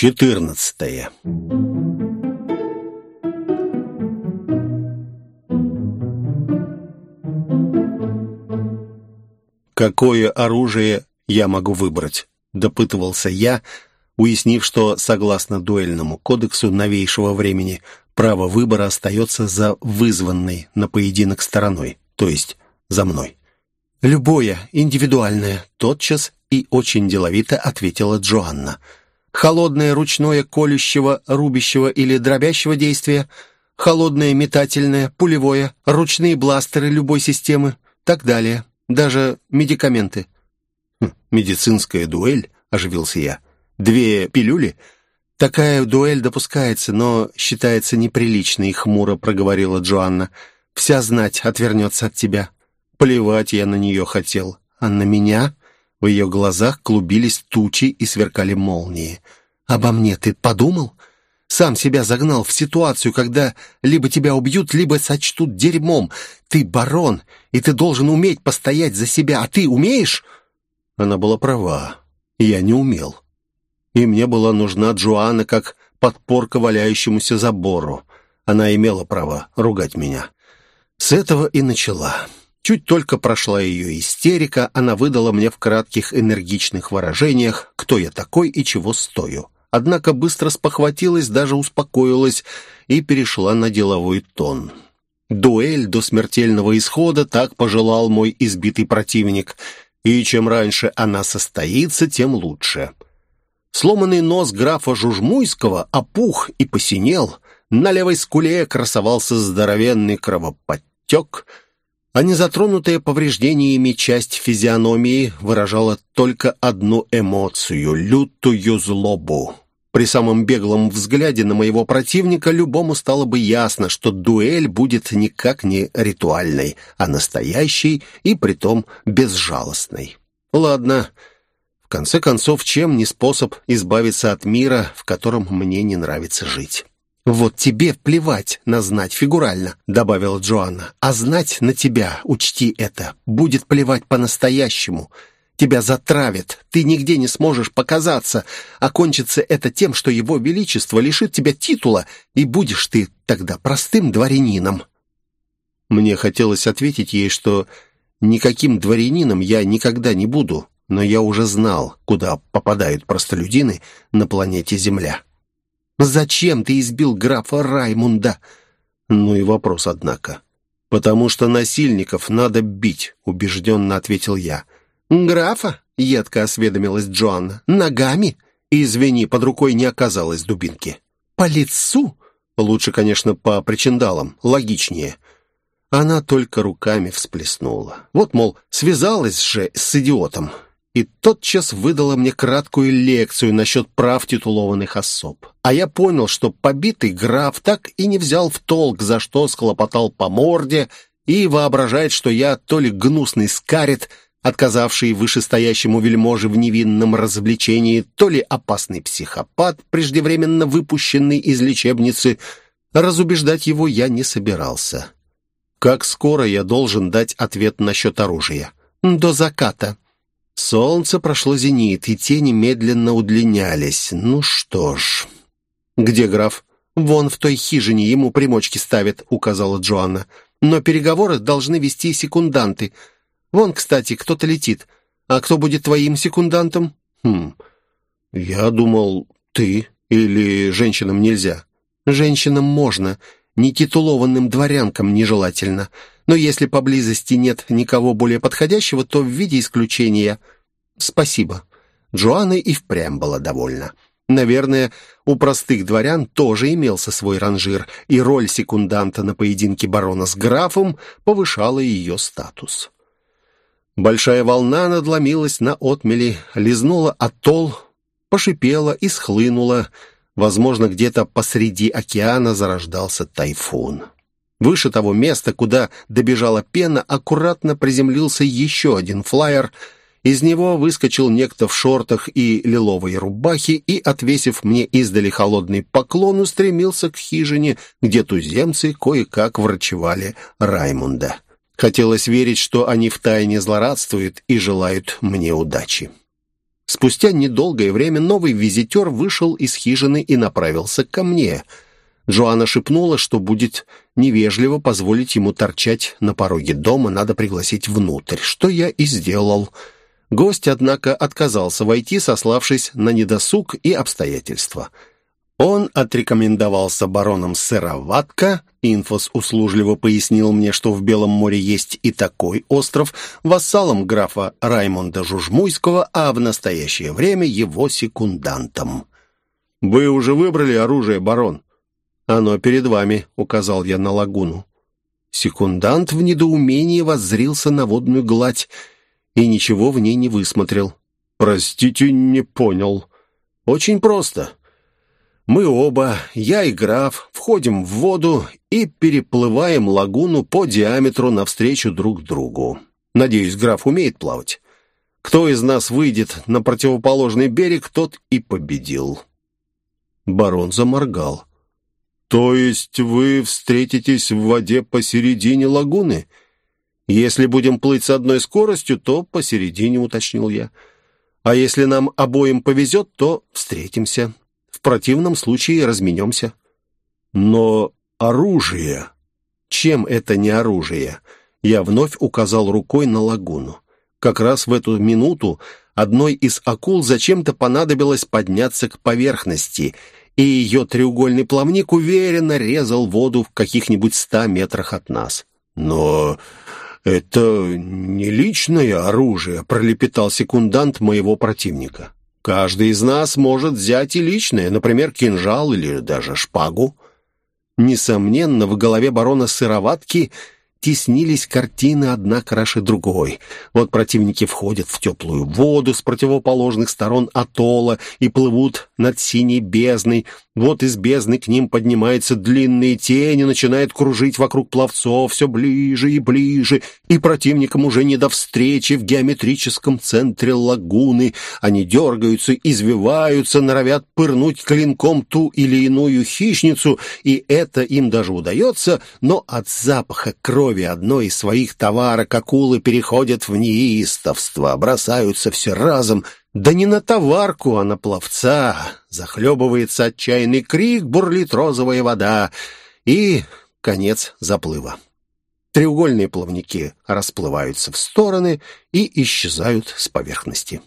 Четырнадцатое. «Какое оружие я могу выбрать?» — допытывался я, уяснив, что, согласно дуэльному кодексу новейшего времени, право выбора остается за вызванной на поединок стороной, то есть за мной. «Любое, индивидуальное», — тотчас и очень деловито ответила Джоанна. «Холодное ручное колющего, рубящего или дробящего действия, холодное метательное, пулевое, ручные бластеры любой системы, так далее, даже медикаменты». Хм, «Медицинская дуэль?» — оживился я. «Две пилюли?» «Такая дуэль допускается, но считается неприличной», — хмуро проговорила Джоанна. «Вся знать отвернется от тебя». Плевать я на нее хотел. А на меня в ее глазах клубились тучи и сверкали молнии. «Обо мне ты подумал? Сам себя загнал в ситуацию, когда либо тебя убьют, либо сочтут дерьмом. Ты барон, и ты должен уметь постоять за себя. А ты умеешь?» Она была права. Я не умел. И мне была нужна Джоанна как подпорка валяющемуся забору. Она имела право ругать меня. С этого и начала. Чуть только прошла ее истерика, она выдала мне в кратких энергичных выражениях, кто я такой и чего стою. Однако быстро спохватилась, даже успокоилась и перешла на деловой тон. Дуэль до смертельного исхода так пожелал мой избитый противник, и чем раньше она состоится, тем лучше. Сломанный нос графа Жужмуйского опух и посинел, на левой скуле красовался здоровенный кровоподтек — а незатронутая повреждениями часть физиономии выражала только одну эмоцию — лютую злобу. При самом беглом взгляде на моего противника любому стало бы ясно, что дуэль будет никак не ритуальной, а настоящей и притом безжалостной. Ладно, в конце концов, чем не способ избавиться от мира, в котором мне не нравится жить? «Вот тебе плевать на знать фигурально», — добавила Джоанна. «А знать на тебя, учти это, будет плевать по-настоящему. Тебя затравят, ты нигде не сможешь показаться, а кончится это тем, что его величество лишит тебя титула, и будешь ты тогда простым дворянином». Мне хотелось ответить ей, что никаким дворянином я никогда не буду, но я уже знал, куда попадают простолюдины на планете Земля. Зачем ты избил графа Раймунда?» Ну и вопрос, однако. «Потому что насильников надо бить», — убежденно ответил я. «Графа?» — едко осведомилась Джоанна. «Ногами?» «Извини, под рукой не оказалось дубинки». «По лицу?» «Лучше, конечно, по причиндалам. Логичнее». Она только руками всплеснула. Вот, мол, связалась же с идиотом и тотчас выдала мне краткую лекцию насчет прав титулованных особ. А я понял, что побитый граф так и не взял в толк, за что схлопотал по морде, и воображает, что я то ли гнусный скарит, отказавший вышестоящему вельможе в невинном развлечении, то ли опасный психопат, преждевременно выпущенный из лечебницы. Разубеждать его я не собирался. Как скоро я должен дать ответ насчет оружия? До заката. Солнце прошло зенит, и тени медленно удлинялись. Ну что ж... «Где граф?» «Вон в той хижине ему примочки ставят», — указала Джоанна. «Но переговоры должны вести секунданты. Вон, кстати, кто-то летит. А кто будет твоим секундантом?» «Хм... Я думал, ты или женщинам нельзя?» «Женщинам можно. Нетитулованным дворянкам нежелательно. Но если поблизости нет никого более подходящего, то в виде исключения «спасибо». Джоанна и впрямь была довольна. Наверное, у простых дворян тоже имелся свой ранжир, и роль секунданта на поединке барона с графом повышала ее статус. Большая волна надломилась на отмели, лизнула атолл, пошипела и схлынула. Возможно, где-то посреди океана зарождался тайфун. Выше того места, куда добежала пена, аккуратно приземлился еще один флайер. Из него выскочил некто в шортах и лиловой рубахе и, отвесив мне издали холодный поклон, устремился к хижине, где туземцы кое-как врачевали Раймунда. Хотелось верить, что они втайне злорадствуют и желают мне удачи. Спустя недолгое время новый визитер вышел из хижины и направился ко мне. Джоанна шепнула, что будет невежливо позволить ему торчать на пороге дома, надо пригласить внутрь, что я и сделал. Гость, однако, отказался войти, сославшись на недосуг и обстоятельства. Он отрекомендовался бароном Сыроватка, Инфос услужливо пояснил мне, что в Белом море есть и такой остров, вассалом графа Раймонда Жужмуйского, а в настоящее время его секундантом. «Вы уже выбрали оружие, барон?» «Оно перед вами», — указал я на лагуну. Секундант в недоумении воззрился на водную гладь и ничего в ней не высмотрел. «Простите, не понял». «Очень просто. Мы оба, я и граф, входим в воду и переплываем лагуну по диаметру навстречу друг другу. Надеюсь, граф умеет плавать. Кто из нас выйдет на противоположный берег, тот и победил». Барон заморгал. «То есть вы встретитесь в воде посередине лагуны?» «Если будем плыть с одной скоростью, то посередине», — уточнил я. «А если нам обоим повезет, то встретимся. В противном случае разменемся». «Но оружие...» «Чем это не оружие?» Я вновь указал рукой на лагуну. Как раз в эту минуту одной из акул зачем-то понадобилось подняться к поверхности — и ее треугольный плавник уверенно резал воду в каких-нибудь ста метрах от нас. «Но это не личное оружие», — пролепетал секундант моего противника. «Каждый из нас может взять и личное, например, кинжал или даже шпагу». Несомненно, в голове барона Сыроватки — теснились картины одна краше другой. Вот противники входят в теплую воду с противоположных сторон атолла и плывут над синей бездной. Вот из бездны к ним поднимаются длинные тени, начинают кружить вокруг пловцов все ближе и ближе, и противникам уже не до встречи в геометрическом центре лагуны. Они дергаются, извиваются, норовят пырнуть клинком ту или иную хищницу, и это им даже удается, но от запаха крови крови одной из своих товарок акулы переходят в неистовство, бросаются все разом, да не на товарку, а на пловца. Захлебывается отчаянный крик, бурлит розовая вода. И конец заплыва. Треугольные плавники расплываются в стороны и исчезают с поверхности.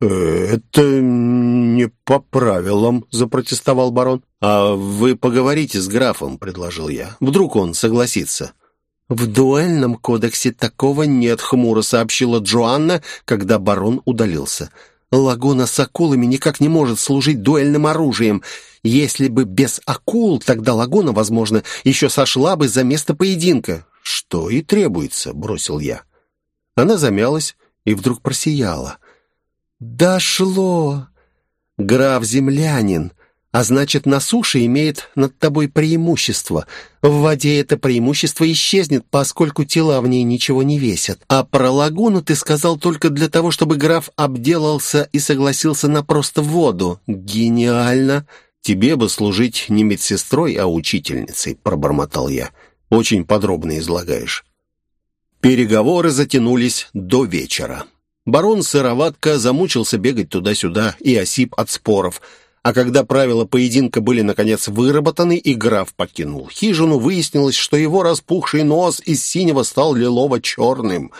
«Это не по правилам», — запротестовал барон. «А вы поговорите с графом», — предложил я. «Вдруг он согласится». «В дуэльном кодексе такого нет», — хмуро сообщила Джоанна, когда барон удалился. «Лагуна с акулами никак не может служить дуэльным оружием. Если бы без акул, тогда лагуна, возможно, еще сошла бы за место поединка». «Что и требуется», — бросил я. Она замялась и вдруг просияла. «Дошло! Граф-землянин, а значит, на суше имеет над тобой преимущество. В воде это преимущество исчезнет, поскольку тела в ней ничего не весят. А про лагуну ты сказал только для того, чтобы граф обделался и согласился на просто воду. Гениально!» «Тебе бы служить не медсестрой, а учительницей», — пробормотал я. «Очень подробно излагаешь». Переговоры затянулись до вечера. Барон Сыроватка замучился бегать туда-сюда и осип от споров — а когда правила поединка были, наконец, выработаны, и граф покинул хижину, выяснилось, что его распухший нос из синего стал лилово-черным.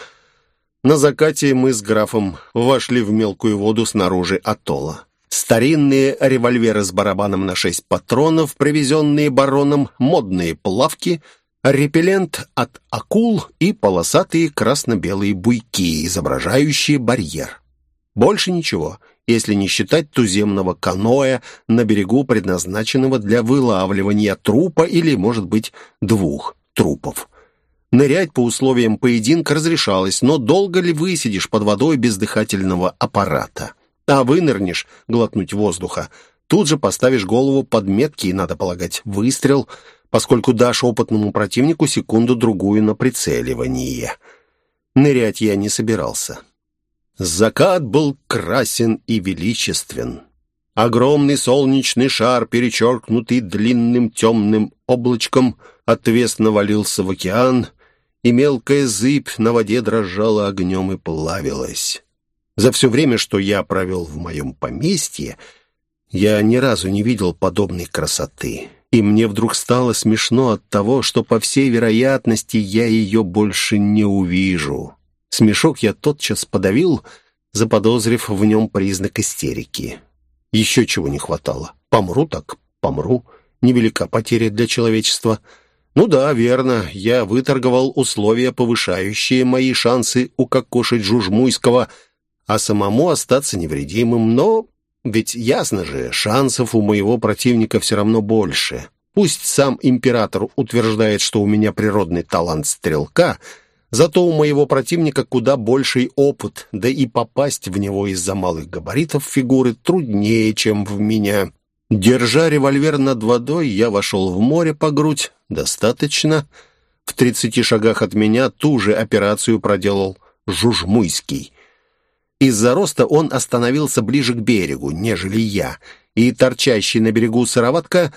На закате мы с графом вошли в мелкую воду снаружи атолла. Старинные револьверы с барабаном на шесть патронов, привезенные бароном, модные плавки, репеллент от акул и полосатые красно-белые буйки, изображающие барьер. Больше ничего — если не считать туземного каноэ на берегу, предназначенного для вылавливания трупа или, может быть, двух трупов. Нырять по условиям поединка разрешалось, но долго ли высидишь под водой без дыхательного аппарата? А вынырнешь, глотнуть воздуха, тут же поставишь голову под метки и, надо полагать, выстрел, поскольку дашь опытному противнику секунду-другую на прицеливание. Нырять я не собирался. Закат был красен и величествен. Огромный солнечный шар, перечеркнутый длинным темным облачком, отвесно валился в океан, и мелкая зыбь на воде дрожала огнем и плавилась. За все время, что я провел в моем поместье, я ни разу не видел подобной красоты. И мне вдруг стало смешно от того, что, по всей вероятности, я ее больше не увижу. Смешок я тотчас подавил, заподозрив в нем признак истерики. Еще чего не хватало. Помру так помру. Невелика потеря для человечества. Ну да, верно, я выторговал условия, повышающие мои шансы укокошить Жужмуйского, а самому остаться невредимым, но ведь ясно же, шансов у моего противника все равно больше. Пусть сам император утверждает, что у меня природный талант стрелка, зато у моего противника куда больший опыт, да и попасть в него из-за малых габаритов фигуры труднее, чем в меня. Держа револьвер над водой, я вошел в море по грудь. Достаточно. В тридцати шагах от меня ту же операцию проделал Жужмуйский. Из-за роста он остановился ближе к берегу, нежели я, и торчащий на берегу сыроватка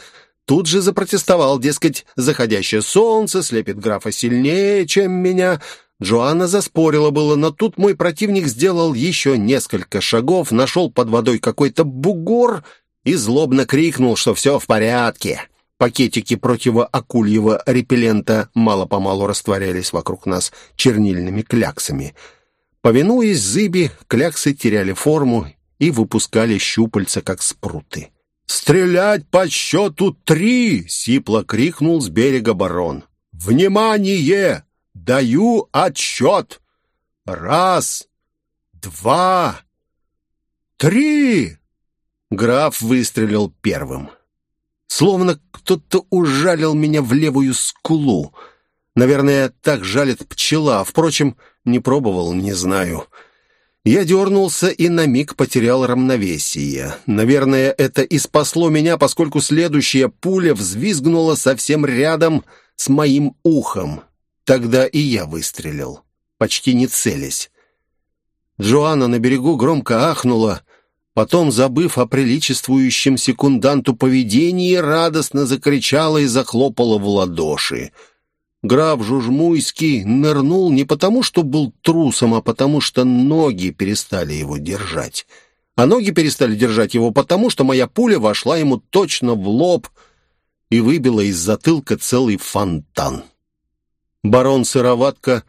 тут же запротестовал, дескать, заходящее солнце слепит графа сильнее, чем меня. Джоанна заспорила было, но тут мой противник сделал еще несколько шагов, нашел под водой какой-то бугор и злобно крикнул, что все в порядке. Пакетики противоакульего репеллента мало-помалу растворялись вокруг нас чернильными кляксами — Повинуясь зыби, кляксы теряли форму и выпускали щупальца, как спруты. «Стрелять по счету три!» — сипло крикнул с берега барон. «Внимание! Даю отсчет! Раз, два, три!» Граф выстрелил первым. Словно кто-то ужалил меня в левую скулу. Наверное, так жалит пчела. Впрочем, не пробовал, не знаю. Я дернулся и на миг потерял равновесие. Наверное, это и спасло меня, поскольку следующая пуля взвизгнула совсем рядом с моим ухом. Тогда и я выстрелил, почти не целясь. Джоанна на берегу громко ахнула, потом, забыв о приличествующем секунданту поведении, радостно закричала и захлопала в ладоши — Граф Жужмуйский нырнул не потому, что был трусом, а потому, что ноги перестали его держать. А ноги перестали держать его потому, что моя пуля вошла ему точно в лоб и выбила из затылка целый фонтан. Барон Сыроватка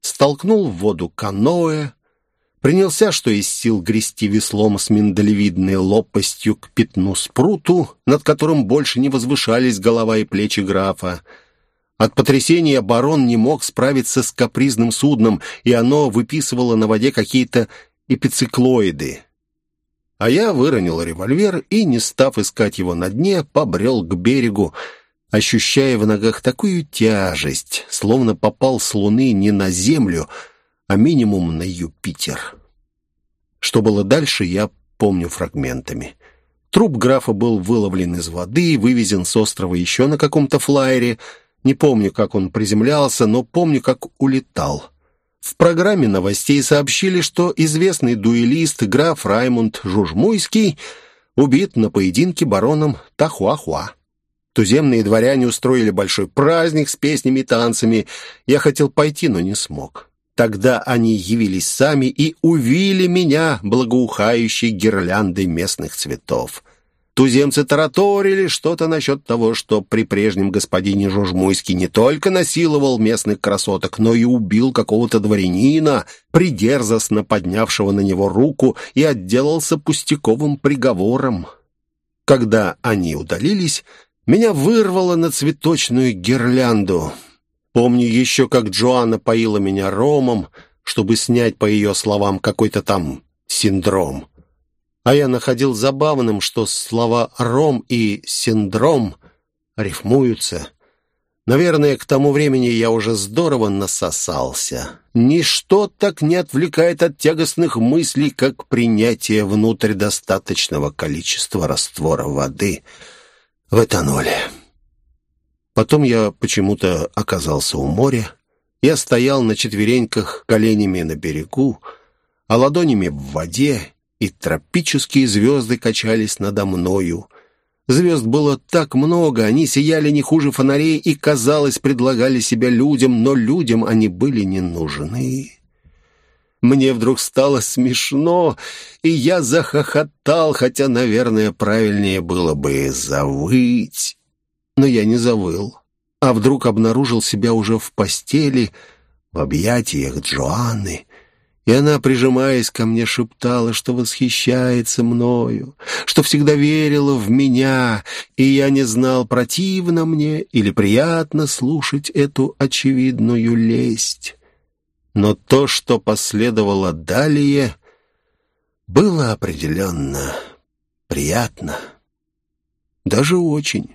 столкнул в воду каноэ, принялся, что из сил грести веслом с миндалевидной лопастью к пятну спруту, над которым больше не возвышались голова и плечи графа, от потрясения барон не мог справиться с капризным судном, и оно выписывало на воде какие-то эпициклоиды. А я выронил револьвер и, не став искать его на дне, побрел к берегу, ощущая в ногах такую тяжесть, словно попал с луны не на землю, а минимум на Юпитер. Что было дальше, я помню фрагментами. Труп графа был выловлен из воды, вывезен с острова еще на каком-то флайере — не помню, как он приземлялся, но помню, как улетал. В программе новостей сообщили, что известный дуэлист граф Раймонд Жужмуйский убит на поединке бароном Тахуахуа. Туземные дворяне устроили большой праздник с песнями и танцами. Я хотел пойти, но не смог. Тогда они явились сами и увили меня благоухающей гирляндой местных цветов. Туземцы тараторили что-то насчет того, что при прежнем господине Жужмуйский не только насиловал местных красоток, но и убил какого-то дворянина, придерзостно поднявшего на него руку и отделался пустяковым приговором. Когда они удалились, меня вырвало на цветочную гирлянду. Помню еще, как Джоанна поила меня ромом, чтобы снять, по ее словам, какой-то там синдром. А я находил забавным, что слова «ром» и «синдром» рифмуются. Наверное, к тому времени я уже здорово насосался. Ничто так не отвлекает от тягостных мыслей, как принятие внутрь достаточного количества раствора воды в этаноле. Потом я почему-то оказался у моря. Я стоял на четвереньках, коленями на берегу, а ладонями в воде и тропические звезды качались надо мною. Звезд было так много, они сияли не хуже фонарей и, казалось, предлагали себя людям, но людям они были не нужны. Мне вдруг стало смешно, и я захохотал, хотя, наверное, правильнее было бы завыть. Но я не завыл, а вдруг обнаружил себя уже в постели, в объятиях Джоанны, и она, прижимаясь ко мне, шептала, что восхищается мною, что всегда верила в меня, и я не знал, противно мне или приятно слушать эту очевидную лесть. Но то, что последовало далее, было определенно приятно, даже очень.